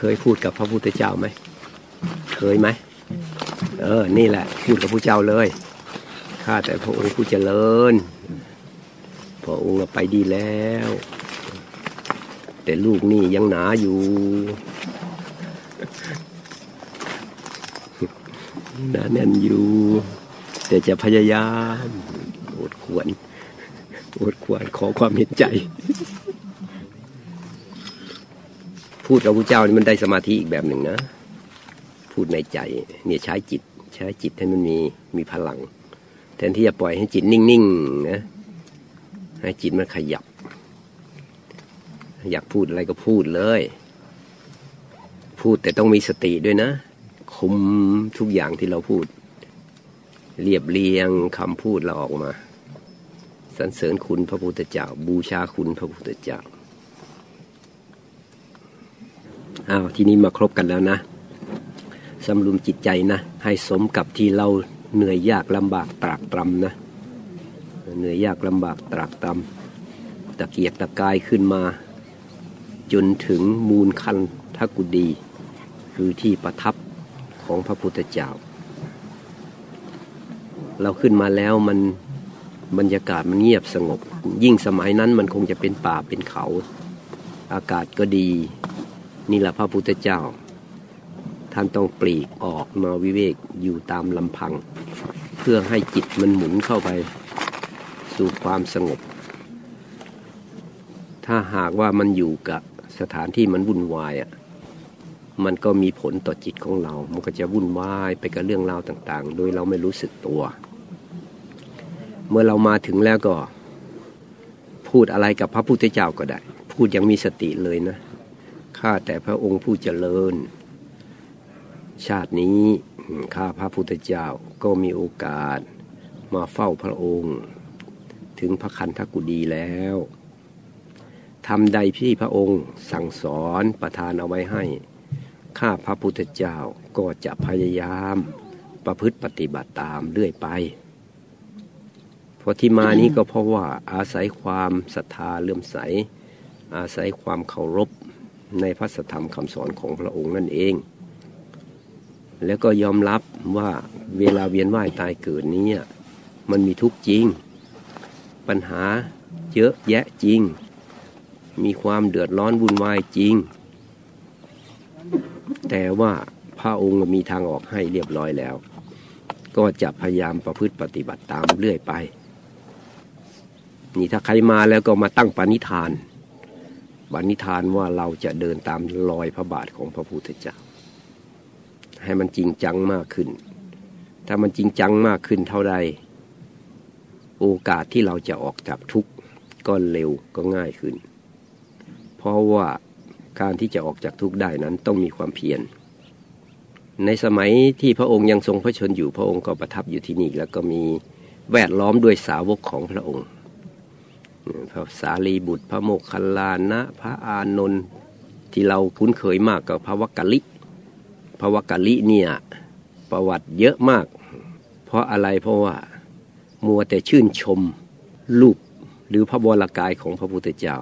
เคยพูดกับพระพุทธเจ้าไหม เคยไหม เออ นี่แหละ พูดกับพระเจ้าเลย ข้าแต่พระองค์ผู้เจริญ พระองค์ไปดีแล้ว แต่ลูกนี่ยังหนาอยู่ หนาแน่นอยู่ แต่จะพยายามอดควรอดควรขอความเห็นใจ พูดกับพระเจ้านี่มันได้สมาธิอีกแบบหนึ่งนะ พูดในใจเนี่ยใช้จิต ใช้จิตให้มันมีมีพลัง แทนที่จะปล่อยให้จิตนิ่งๆนะให้จิตมันขยับ อยากพูดอะไรก็พูดเลย พูดแต่ต้องมีสติด้วยนะ คุมทุกอย่างที่เราพูด เรียบเรียงคำพูดเราออกมาสรรเสริญคุณพระพุทธเจ้า บูชาคุณพระพุทธเจ้า อ้าวทีนี้มาครบกันแล้วนะสำรุมจิตใจนะ ให้สมกับที่เราเหนื่อยยากลำบากตรากตรำนะเหนื่อยยากลำบากตรากตรำตะเกียกตะกายขึ้นมา จนถึงมูลคันทกุดี คือที่ประทับของพระพุทธเจ้า เราขึ้นมาแล้วมันบรรยากาศมันเงียบสงบ ยิ่งสมัยนั้นมันคงจะเป็นป่าเป็นเขา อากาศก็ดี นี่แหละพระพุทธเจ้า ท่านต้องปลีกออกมาวิเวกอยู่ตามลำพัง เพื่อให้จิตมันหมุนเข้าไป สู่ความสงบ ถ้าหากว่ามันอยู่กับสถานที่มันวุ่นวายอะมันก็มีผลต่อจิตของเรา มันก็จะวุ่นวายไปกับเรื่องราวต่าง ๆ โดยเราไม่รู้สึกตัว เมื่อเรามาถึงแล้วก็ พูดอะไรกับพระพุทธเจ้าก็ได้ พูดยังมีสติเลยนะ ข้าแต่พระองค์ผู้เจริญ ชาตินี้ข้าพระพุทธเจ้าก็มีโอกาสมาเฝ้าพระองค์ ถึงพระคันธกุดีแล้วทำใดพี่พระองค์สั่งสอนประทานเอาไว้ให้ ข้าพระพุทธเจ้าก็จะพยายามประพฤติปฏิบัติตามเรื่อยไปเพราะที่มานี้ก็เพราะว่าอาศัยความศรัทธาเลื่อมใส อาศัยความเคารพ ในพระธรรมคำสอนของพระองค์นั่นเอง แล้วก็ยอมรับว่าเวลาเวียนว่ายตายเกิดนี้มันมีทุกข์จริง ปัญหาเยอะแยะจริง มีความเดือดร้อนวุ่นวายจริง แต่ว่าพระองค์มีทางออกให้เรียบร้อยแล้ว ก็จะพยายามประพฤติปฏิบัติตามเรื่อยไป นี่ถ้าใครมาแล้วก็มาตั้งปณิธาน ปณิธานว่าเราจะเดินตามรอยพระบาทของพระพุทธเจ้า ให้มันจริงจังมากขึ้น ถ้ามันจริงจังมากขึ้นเท่าใด โอกาสที่เราจะออกจากทุกข์ก็เร็วก็ง่ายขึ้น เพราะว่าการที่จะออกจากทุกข์ได้นั้นต้องมีความเพียร ในสมัยที่พระองค์ยังทรงพระชนอยู่พระองค์ก็ประทับอยู่ที่นี่ แล้วก็มีแวดล้อมด้วยสาวกของพระองค์ พระสารีบุตร พระโมคคัลลานะ พระอานนท์ที่เราคุ้นเคยมากกับพระวักกะลิพระวักกะลิเนี่ยประวัติเยอะมาก เพราะอะไรเพราะว่ามัวแต่ชื่นชมรูปหรือพระวรากายของพระพุทธเจ้า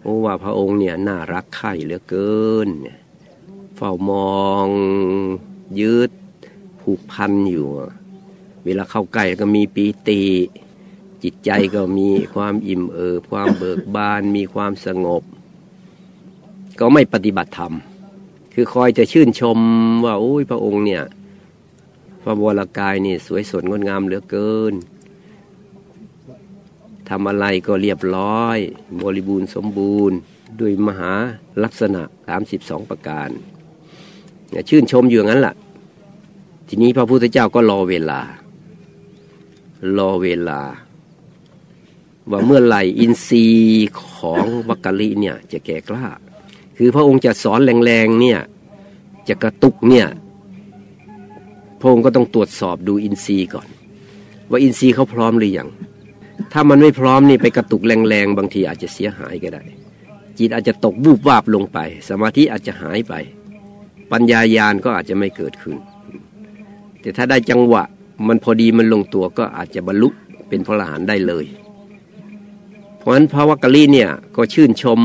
เพราะว่าพระองค์เนี่ยน่ารักใคร่เหลือเกิน เฝ้ามองยืดผูกพันอยู่ เวลาเข้าใกล้ก็มีปีติ จิตใจก็มีความอิ่มเอิบความเบิกบาน มีความสงบ ก็ไม่ปฏิบัติธรรม คือคอยจะชื่นชมว่าโอ้ยพระองค์เนี่ยพระวรากายนี่สวยสดงดงามเหลือเกินทำอะไรก็เรียบร้อย บริบูรณ์สมบูรณ์ ด้วยมหาลักษณะ 32 ประการชื่นชมอยู่อย่างนั้นแหละทีนี้พระพุทธเจ้าก็รอเวลา รอเวลา ว่าเมื่อไหร่อินทรีย์ของวักกะลิเนี่ยจะแก่กล้า คือพระองค์จะสอนแรงๆเนี่ยจะกระตุกเนี่ยพระองค์ก็ต้องตรวจสอบดูอินทรีย์ก่อน ว่าอินทรีย์เขาพร้อมหรือยังถ้ามันไม่พร้อมนี่ไปกระตุกแรงๆบางทีอาจจะเสียหายก็ได้ จิตอาจจะตกบูบวาบลงไป สมาธิอาจจะหายไป ปัญญายาณก็อาจจะไม่เกิดขึ้น แต่ถ้าได้จังหวะมันพอดีมันลงตัวก็อาจจะบรรลุเป็นพระอรหันต์ได้เลย เพราะฉะนั้นพระวักกะลีเนี่ยก็ชื่นชม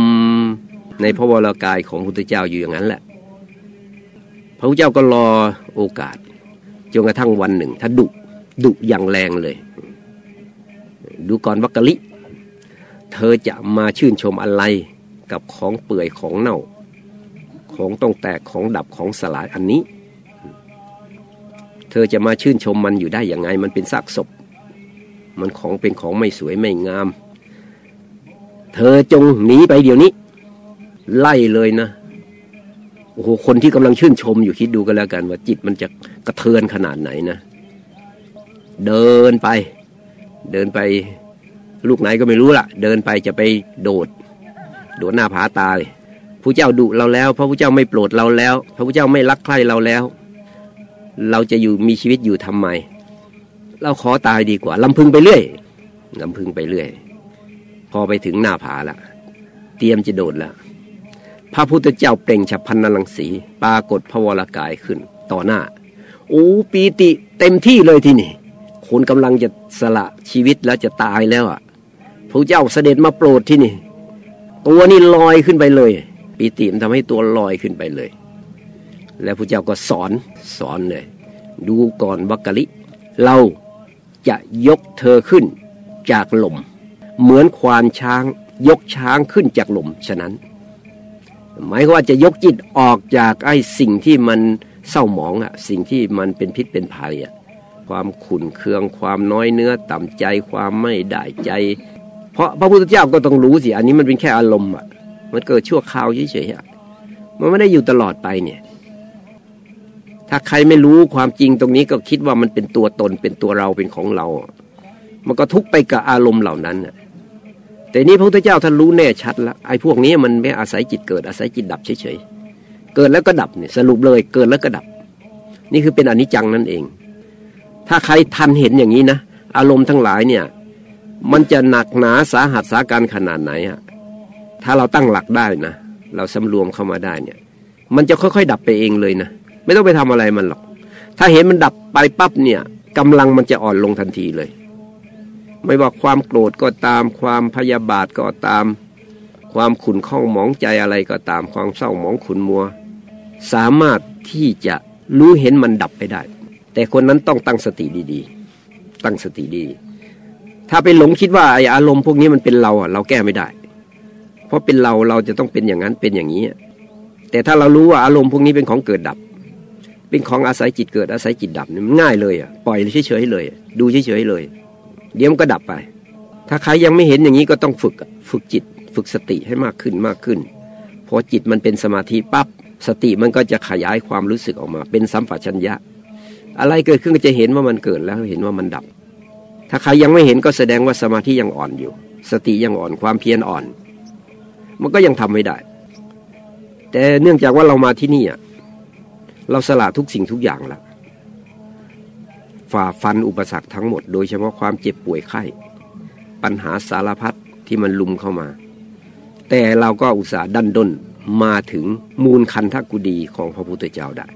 ในพระวรากายของพระพุทธเจ้าอยู่อย่างนั้นแหละ พระพุทธเจ้าก็รอโอกาสจนกระทั่งวันหนึ่งถ้าดุดุอย่างแรงเลย ดูก่อนวักกะลิเธอจะมาชื่นชมอะไรกับของเปื่อยของเน่า ของต้องแตกของดับของสลายอันนี้ เธอจะมาชื่นชมมันอยู่ได้อย่างไง มันเป็นซากศพ มันของเป็นของไม่สวยไม่งาม เธอจงหนีไปเดี๋ยวนี้ ไล่เลยนะโอ้โหคนที่กำลังชื่นชมอยู่คิดดูกันแล้วกัน ว่าจิตมันจะกระเทือนขนาดไหนนะเดินไป เดินไป ลูกไหนก็ไม่รู้ล่ะ เดินไปจะไปโดด โดดหน้าผาตายผู้เจ้าดุเราแล้ว พระพุทธเจ้าไม่โปรดเราแล้ว พระพุทธเจ้าไม่รักใคร่เราแล้ว เราจะอยู่มีชีวิตอยู่ทำไม เราขอตายดีกว่าลำพึงไปเรื่อยลำพึงไปเรื่อย พอไปถึงหน้าผาละเตรียมจะโดดแล้วพระพุทธเจ้าเปล่งฉับพันนลังสีปรากฏพระวรากายขึ้น ต่อหน้าโอ้ปีติเต็มที่เลยที่นี่คนกำลังจะสละชีวิตแล้วจะตายแล้วอะพระเจ้าเสด็จมาโปรดที่นี่ ตัวนี่ลอยขึ้นไปเลย ปีติมันทำให้ตัวลอยขึ้นไปเลย แล้วพระเจ้าก็สอนสอนเลย ดูก่อนบักกะลิ เราจะยกเธอขึ้นจากหล่ม เหมือนควานช้างยกช้างขึ้นจากหล่มฉะนั้น หมายว่าจะยกจิตออกจากไอ้สิ่งที่มันเศร้าหมองอะสิ่งที่มันเป็นพิษเป็นภัยอะความขุนเคืองความน้อยเนื้อต่ำใจความไม่ได้ใจ เพราะพระพุทธเจ้าก็ต้องรู้สิอันนี้มันเป็นแค่อารมณ์อะมันเกิดชั่วคราวเฉยๆมันไม่ได้อยู่ตลอดไปเนี่ย ถ้าใครไม่รู้ความจริงตรงนี้ก็คิดว่ามันเป็นตัวตนเป็นตัวเราเป็นของเรา มันก็ทุกไปกับอารมณ์เหล่านั้นน่ะ แต่นี้พระพุทธเจ้าท่านรู้แน่ชัดแล้วไอ้พวกนี้มันไม่อาศัยจิตเกิดอาศัยจิตดับเฉยๆเกิดแล้วก็ดับเนี่ยสรุปเลยเกิดแล้วก็ดับ นี่คือเป็นอนิจจังนั่นเอง ถ้าใครทันเห็นอย่างนี้นะอารมณ์ทั้งหลายเนี่ย มันจะหนักหนาสาหัสสาการขนาดไหนอะถ้าเราตั้งหลักได้นะเราสำรวมเข้ามาได้เนี่ย มันจะค่อยๆ ดับไปเองเลยนะไม่ต้องไปทำอะไรมันหรอก ถ้าเห็นมันดับไปปั๊บเนี่ยกำลังมันจะอ่อนลงทันทีเลย ไม่ว่าความโกรธก็ตาม ความพยาบาทก็ตาม ความขุนข้องหมองใจอะไรก็ตาม ความเศร้าหมองขุนมัว สามารถที่จะรู้เห็นมันดับไปได้ แต่คนนั้นต้องตั้งสติดีๆ ตั้งสติดี ถ้าไปหลงคิดว่าไออารมณ์พวกนี้มันเป็นเราอะเราแก้ไม่ได้ เพราะเป็นเราเราจะต้องเป็นอย่างนั้นเป็นอย่างนี้ แต่ถ้าเรารู้ว่าอารมณ์พวกนี้เป็นของเกิดดับ เป็นของอาศัยจิตเกิดอาศัยจิตดับมันง่ายเลยอะปล่อยเฉยๆเลย ดูเฉยๆเลย เดี๋ยวมันก็ดับไป ถ้าใครยังไม่เห็นอย่างนี้ก็ต้องฝึกฝึกจิต ฝึกสติให้มากขึ้นมากขึ้น พอจิตมันเป็นสมาธิปับ๊บสติมันก็จะขยายความรู้สึกออกมา เป็นสัมปชัญญะ อะไรเกิดขึ้นก็จะเห็นว่ามันเกิดแล้วเห็นว่ามันดับ ถ้าใครยังไม่เห็นก็แสดงว่าสมาธิยังอ่อนอยู่ สติยังอ่อนความเพียรอ่อน มันก็ยังทำไม่ได้ แต่เนื่องจากว่าเรามาที่นี่เราสละทุกสิ่งทุกอย่างแล้ว ฝ่าฟันอุปสรรคทั้งหมด โดยเฉพาะความเจ็บป่วยไข้ ปัญหาสารพัดที่มันลุมเข้ามา แต่เราก็อุตส่าห์ดันด้นมาถึงมูลคันธกุดีของพระพุทธเจ้าได้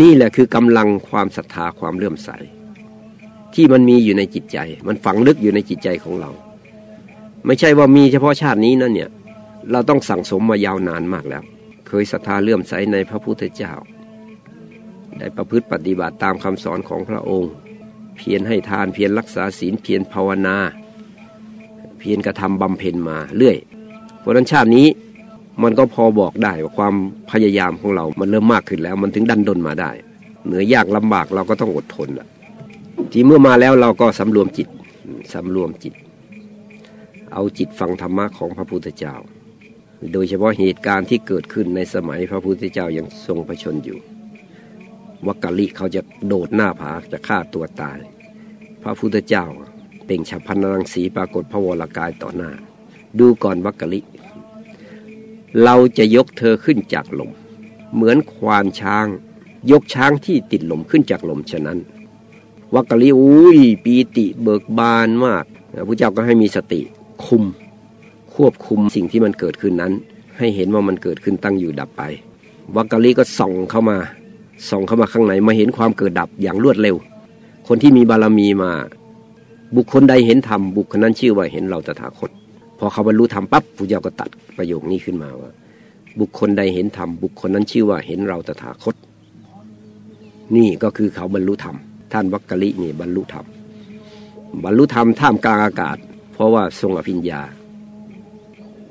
นี่แหละคือกำลังความศรัทธาความเลื่อมใส ที่มันมีอยู่ในจิตใจ มันฝังลึกอยู่ในจิตใจของเรา ไม่ใช่ว่ามีเฉพาะชาตินี้นะเนี่ย เราต้องสั่งสมมายาวนานมากแล้ว เคยศรัทธาเลื่อมใสในพระพุทธเจ้า ได้ประพฤติปฏิบัติตามคำสอนของพระองค์ เพียรให้ทานเพียรรักษาศีลเพียรภาวนา เพียรกระทำบำเพ็ญมาเรื่อยเพราะนั้นชาตินี้มันก็พอบอกได้ว่าความพยายามของเรา มันเริ่มมากขึ้นแล้ว มันถึงดันดนมาได้ เหนือยากลำบากเราก็ต้องอดทนละที่เมื่อมาแล้วเราก็สำรวมจิตสำรวมจิต เอาจิตฟังธรรมะของพระพุทธเจ้า โดยเฉพาะเหตุการณ์ที่เกิดขึ้นในสมัยพระพุทธเจ้ายังทรงประชนอยู่ วักกะลิเขาจะโดดหน้าผาจะฆ่าตัวตาย พระพุทธเจ้าเป่งฉับพันรังสีปรากฏพระวรากายต่อหน้า ดูก่อนวักกะลิ เราจะยกเธอขึ้นจากลม เหมือนควานช้าง ยกช้างที่ติดลมขึ้นจากลมฉะนั้นวักกะลิอุ้ยปีติเบิกบานมากพระเจ้าก็ให้มีสติคุม ควบคุมสิ่งที่มันเกิดขึ้นนั้น ให้เห็นว่ามันเกิดขึ้นตั้งอยู่ดับไปวักกะลิก็ส่องเข้ามา ส่องเข้ามาข้างในมาเห็นความเกิดดับอย่างรวดเร็ว คนที่มีบารมีมา บุคคลใดเห็นธรรมบุคคลนั้นชื่อว่าเห็นเราตถาคต พอเขาบรรลุธรรมปั๊บพระเจ้าก็ตัดประโยคนี้ขึ้นมาว่า บุคคลใดเห็นธรรมบุคคลนั้นชื่อว่าเห็นเราตถาคต นี่ก็คือเขาบรรลุธรรมท่านวักกะลินี่บรรลุธรรมบรรลุธรรมท่ามกลางอากาศ เพราะว่าทรงอภิญญา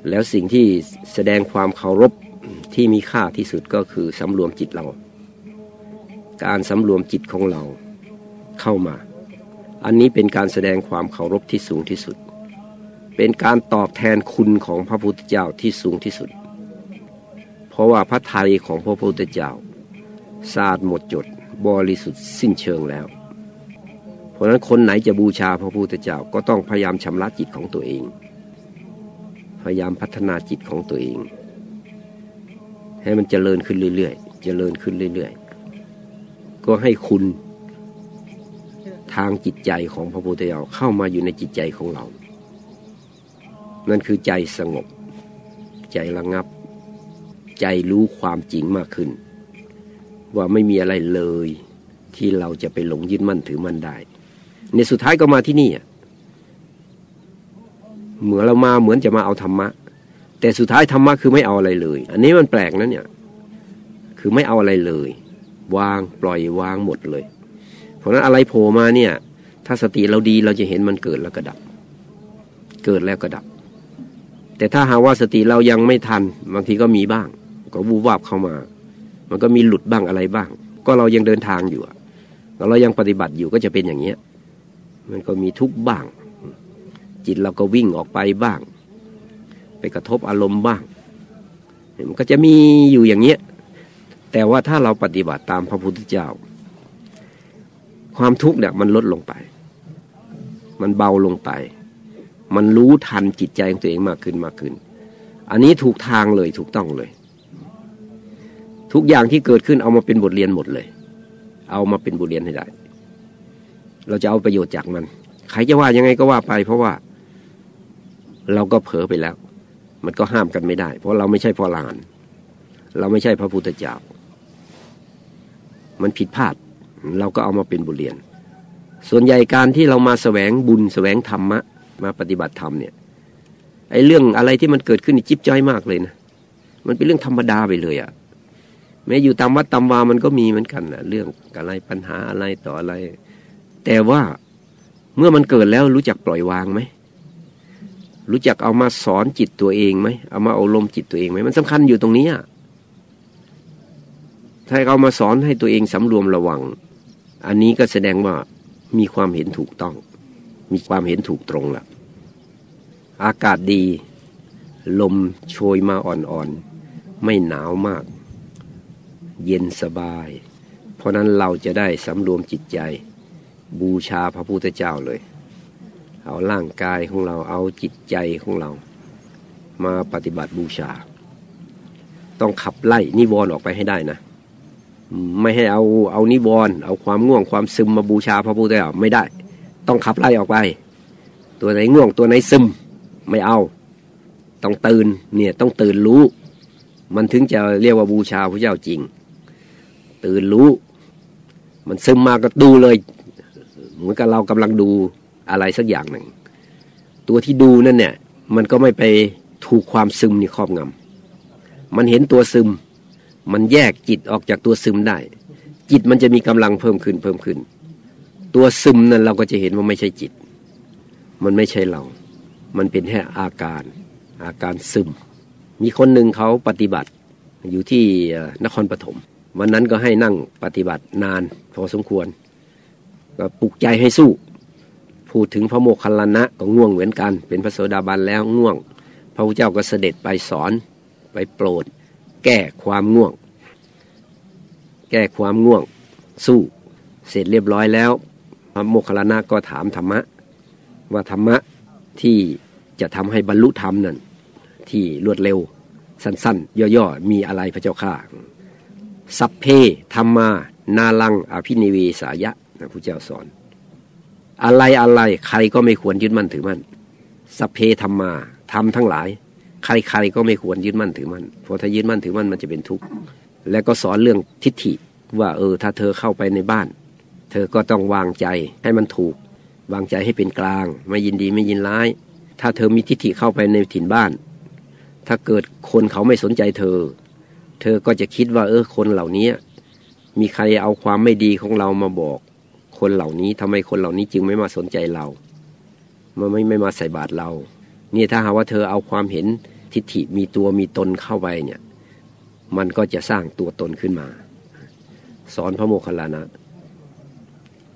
แล้วสิ่งที่แสดงความเคารพที่มีค่าที่สุดก็คือสำรวมจิตเรา การสำรวมจิตของเราเข้ามา อันนี้เป็นการแสดงความเคารพที่สูงที่สุด เป็นการตอบแทนคุณของพระพุทธเจ้าที่สูงที่สุด เพราะว่าพระทัยของพระพุทธเจ้าสะอาดหมดจดบริสุทธิ์สิ้นเชิงแล้ว เพราะนั้นคนไหนจะบูชาพระพุทธเจ้าก็ต้องพยายามชำระจิตของตัวเอง พยายามพัฒนาจิตของตัวเอง ให้มันเจริญขึ้นเรื่อยๆเจริญขึ้นเรื่อยๆ ก็ให้คุณทางจิตใจของพระพุทธเจ้าเข้ามาอยู่ในจิตใจของเรา นั่นคือใจสงบ ใจระงับ ใจรู้ความจริงมากขึ้น ว่าไม่มีอะไรเลยที่เราจะไปหลงยึดมั่นถือมั่นได้ ในสุดท้ายก็มาที่นี่เหมือนเรามาเหมือนจะมาเอาธรรมะ แต่สุดท้ายธรรมะคือไม่เอาอะไรเลย อันนี้มันแปลกนะเนี่ย คือไม่เอาอะไรเลย วางปล่อยวางหมดเลย เพราะนั้นอะไรโผล่มาเนี่ย ถ้าสติเราดีเราจะเห็นมันเกิดแล้วก็ดับ เกิดแล้วก็ดับ แต่ถ้าหาว่าสติเรายังไม่ทันบางทีก็มีบ้าง ก็วูบวาบเข้ามา มันก็มีหลุดบ้างอะไรบ้าง ก็เรายังเดินทางอยู่เรายังปฏิบัติอยู่ก็จะเป็นอย่างเนี้ย มันก็มีทุกบ้าง จิตเราก็วิ่งออกไปบ้าง ไปกระทบอารมณ์บ้าง มันก็จะมีอยู่อย่างเนี้ย แต่ว่าถ้าเราปฏิบัติตามพระพุทธเจ้า ความทุกข์เนี่ยมันลดลงไป มันเบาลงไป มันรู้ทันจิตใจของตัวเองมากขึ้นมากขึ้น อันนี้ถูกทางเลยถูกต้องเลย ทุกอย่างที่เกิดขึ้นเอามาเป็นบทเรียนหมดเลย เอามาเป็นบทเรียนให้ได้ เราจะเอาประโยชน์จากมัน ใครจะว่ายังไงก็ว่าไป เพราะว่า เราก็เผลอไปแล้ว มันก็ห้ามกันไม่ได้ เพราะเราไม่ใช่พอลานเราไม่ใช่พระพุทธเจ้า มันผิดพลาด เราก็เอามาเป็นบทเรียน ส่วนใหญ่การที่เรามาแสวงบุญแสวงธรรมะ มาปฏิบัติธรรมเนี่ยไอ้เรื่องอะไรที่มันเกิดขึ้นจิ๊บจ้อยมากเลยนะมันเป็นเรื่องธรรมดาไปเลยอะ่ะแม้อยู่ตามวัดตามวามันก็มีเหมือนกันนะเรื่องอะไรปัญหาอะไรต่ออะไร แต่ว่าเมื่อมันเกิดแล้วรู้จักปล่อยวางไหมรู้จักเอามาสอนจิตตัวเองไหมเอามาอบรมจิตตัวเองไหมมันสำคัญอยู่ตรงนี้อะ ถ้าเรามาสอนให้ตัวเองสำรวมระวัง อันนี้ก็แสดงว่ามีความเห็นถูกต้อง มีความเห็นถูกตรงละอากาศดี ลมโชยมาอ่อนๆ ไม่หนาวมาก เย็นสบาย เพราะนั้นเราจะได้สำรวมจิตใจ บูชาพระพุทธเจ้าเลย เอาร่างกายของเราเอาจิตใจของเรา มาปฏิบัติบูชา ต้องขับไล่นิวรณ์ออกไปให้ได้นะ ไม่ให้เอาเอานิวรณ์เอาความง่วงความซึมมาบูชาพระพุทธเจ้าไม่ได้ ต้องขับไล่ออกไป ตัวไหนง่วงตัวไหนซึมไม่เอา ต้องตื่นเนี่ยต้องตื่นรู้ มันถึงจะเรียกว่าบูชาพระเจ้าจริง ตื่นรู้ มันซึมมาก็ดูเลย เหมือนกับเรากำลังดูอะไรสักอย่างหนึ่ง ตัวที่ดูนั่นเนี่ย มันก็ไม่ไปถูกความซึมนี่ครอบงำมันเห็นตัวซึม มันแยกจิตออกจากตัวซึมได้ จิตมันจะมีกำลังเพิ่มขึ้นเพิ่มขึ้น ตัวซึมนั้นเราก็จะเห็นว่าไม่ใช่จิต มันไม่ใช่เรา มันเป็นแค่อาการ อาการซึม มีคนหนึ่งเขาปฏิบัติอยู่ที่นครปฐมวันนั้นก็ให้นั่งปฏิบัตินานพอสมควรก็ปลุกใจให้สู้ พูดถึงพระโมคคัลลานะก็ง่วงเหมือนกัน เป็นพระโสดาบันแล้วง่วง พระพุทธเจ้าก็เสด็จไปสอนไปโปรด แก้ความง่วง แก้ความง่วง สู้ เสร็จเรียบร้อยแล้วพระโมคคัลลานะก็ถามธรรมะ ว่าธรรมะที่จะทำให้บรรลุธรรมนั่นที่รวดเร็ว สั้นๆ ย่อๆ มีอะไรพระเจ้าข้าสัพเพธรรมา นาลังอภินิเวสายะนะพระเจ้าสอน อะไรอะไรใครก็ไม่ควรยึดมั่นถือมั่นสัพเพธรรมาทำทั้งหลาย ใครๆก็ไม่ควรยึดมั่นถือมั่นเพราะถ้ายึดมั่นถือมั่นมันจะเป็นทุกข์และก็สอนเรื่องทิฏฐิว่าเออถ้าเธอเข้าไปในบ้าน เธอก็ต้องวางใจให้มันถูก วางใจให้เป็นกลาง ไม่ยินดีไม่ยินร้าย ถ้าเธอมีทิฏฐิเข้าไปในถิ่นบ้าน ถ้าเกิดคนเขาไม่สนใจเธอ เธอก็จะคิดว่า เออคนเหล่านี้มีใครเอาความไม่ดีของเรามาบอก คนเหล่านี้ทำไมคนเหล่านี้จึงไม่มาสนใจเรามันไม่ไม่มาใส่บาตรเราเนี่ยถ้าหาว่าเธอเอาความเห็น ทิฏฐิมีตัวมีตนเข้าไปเนี่ย มันก็จะสร้างตัวตนขึ้นมา สอนพระโมคคัลลานะ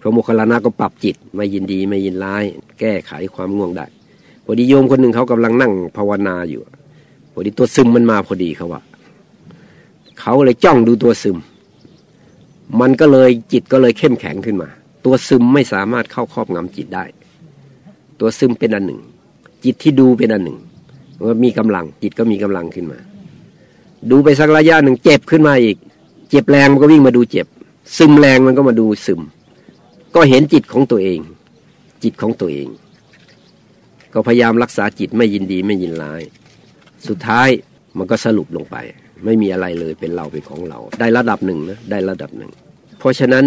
พระโมคคัลลานะก็ปรับจิตไม่ยินดีไม่ยินร้าย แก้ไขความง่วงได้พอดีโยมคนหนึ่งเขากำลังนั่งภาวนาอยู่พอดีตัวซึมมันมาพอดีเขาว่าเขาเลยจ้องดูตัวซึม มันก็เลยจิตก็เลยเข้มแข็งขึ้นมา ตัวซึมไม่สามารถเข้าครอบงำจิตได้ ตัวซึมเป็นอันหนึ่ง จิตที่ดูเป็นอันหนึ่ง มันมีกำลังจิตก็มีกำลังขึ้นมา ดูไปสักระยะหนึ่งเจ็บขึ้นมาอีก เจ็บแรงมันก็วิ่งมาดูเจ็บ ซึมแรงมันก็มาดูซึม ก็เห็นจิตของตัวเอง จิตของตัวเอง ก็พยายามรักษาจิตไม่ยินดีไม่ยินร้าย สุดท้ายมันก็สรุปลงไป ไม่มีอะไรเลยเป็นเราเป็นของเรา ได้ระดับหนึ่งนะได้ระดับหนึ่ง เพราะฉะนั้น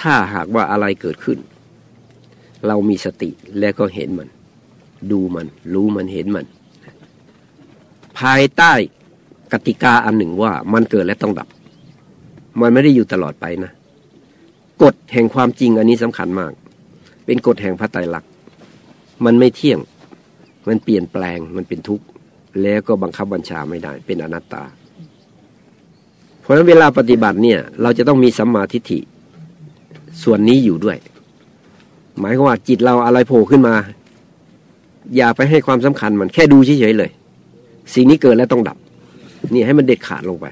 ถ้าหากว่าอะไรเกิดขึ้น เรามีสติแล้วก็เห็นมัน ดูมันรู้มันเห็นมัน ภายใต้กติกาอันหนึ่งว่ามันเกิดและต้องดับ มันไม่ได้อยู่ตลอดไปนะ กฎแห่งความจริงอันนี้สำคัญมาก เป็นกฎแห่งพระไตรลักษณ์มันไม่เที่ยง มันเปลี่ยนแปลงมันเป็นทุกข์ แล้วก็บังคับบัญชาไม่ได้ เป็นอนัตตา เพราะฉะนั้นเวลาปฏิบัติเนี่ย เราจะต้องมีสัมมาทิฏฐิ ส่วนนี้อยู่ด้วย หมายความว่าจิตเราอะไรโผล่ขึ้นมา อย่าไปให้ความสำคัญมันแค่ดูเฉยๆเลย สิ่งนี้เกิดแล้วต้องดับ นี่ให้มันเด็ดขาดลงไป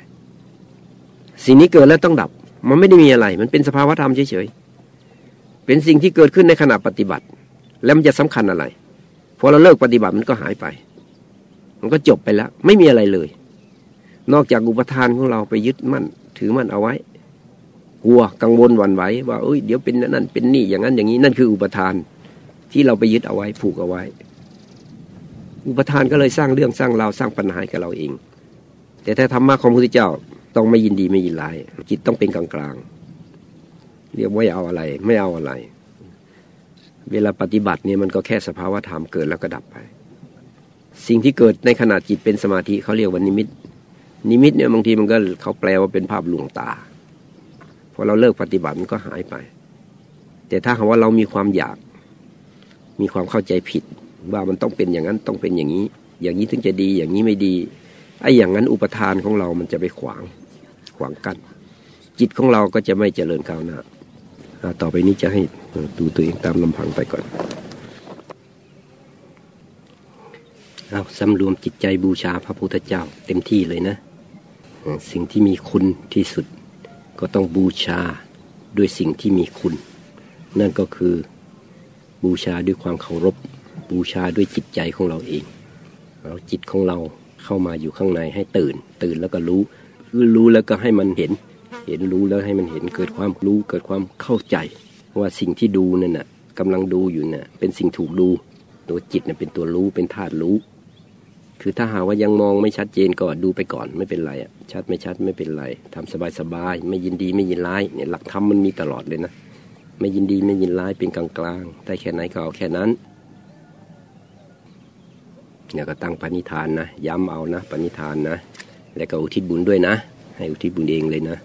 สิ่งนี้เกิดแล้วต้องดับ มันไม่ได้มีอะไร มันเป็นสภาวธรรมเฉยๆเป็นสิ่งที่เกิดขึ้นในขณะปฏิบัติ แล้วมันจะสำคัญอะไรพอเราเลิกปฏิบัติมันก็หายไป มันก็จบไปแล้ว ไม่มีอะไรเลย นอกจากอุปทานของเราไปยึดมั่น ถือมั่นเอาไว้ กลัวกังวลหวั่นไหวว่าเอ้ยเดี๋ยวเป็นนั่นเป็นนี่อย่างนั้นอย่างนี้นั่นคืออุปทานที่เราไปยึดเอาไว้ผูกเอาไว้ อุปทานก็เลยสร้างเรื่องสร้างราวสร้างปัญหากับเราเอง แต่ถ้าธรรมะของพระพุทธเจ้าต้องไม่ยินดีไม่ยินร้าย จิตต้องเป็นกลางกลางเรียกว่าอย่าเอาอะไร ไม่เอาอะไร เวลาปฏิบัติเนี่ยมันก็แค่สภาวะธรรมเกิดแล้วก็ดับไป สิ่งที่เกิดในขณะจิตเป็นสมาธิเขาเรียกว่านิมิต นิมิตเนี่ยบางทีมันก็เขาแปลว่าเป็นภาพลวงตาพอเราเลิกปฏิบัติมันก็หายไป แต่ถ้าหากว่าเรามีความอยาก มีความเข้าใจผิด ว่ามันต้องเป็นอย่างนั้นต้องเป็นอย่างนี้ อย่างนี้ถึงจะดีอย่างนี้ไม่ดีไอ้อย่างนั้นอุปทานของเรามันจะไปขวางขวางกัน้นจิตของเราก็จะไม่เจริญก้าวหน้าต่อไปนี้จะให้ดูตัวเองตามลำพังไปก่อนเอาสำรวมจิตใจบูชาพระพุทธเจ้าเต็มที่เลยนะ สิ่งที่มีคุณที่สุด ก็ต้องบูชาด้วยสิ่งที่มีคุณ นั่นก็คือบูชาด้วยความเคารพ บูชาด้วยจิตใจของเราเองเราจิตของเราเข้ามาอยู่ข้างในให้ตื่น ตื่นแล้วก็รู้รู้แล้วก็ให้มันเห็น เห็นรู้แล้วให้มันเห็นเกิดความรู้เกิดความเข้าใจ ว่าสิ่งที่ดูนั่นน่ะกำลังดูอยู่น่ะเป็นสิ่งถูกดู ตัวจิตน่ะเป็นตัวรู้เป็นธาตุรู้ คือถ้าหาว่ายังมองไม่ชัดเจนก็ดูไปก่อนไม่เป็นไรอะชัดไม่ชัดไม่เป็นไรทำสบายๆไม่ยินดีไม่ยินร้ายเนี่ยหลักธรรมมันมีตลอดเลยนะไม่ยินดีไม่ยินร้ายเป็นกลางๆได้แค่ไหนก็เอาแค่นั้น เนี่ยก็ตั้งปณิธานนะ ย้ำเอานะปณิธานนะ และก็อุทิศบุญด้วยนะ ให้อุทิศบุญเองเลยนะ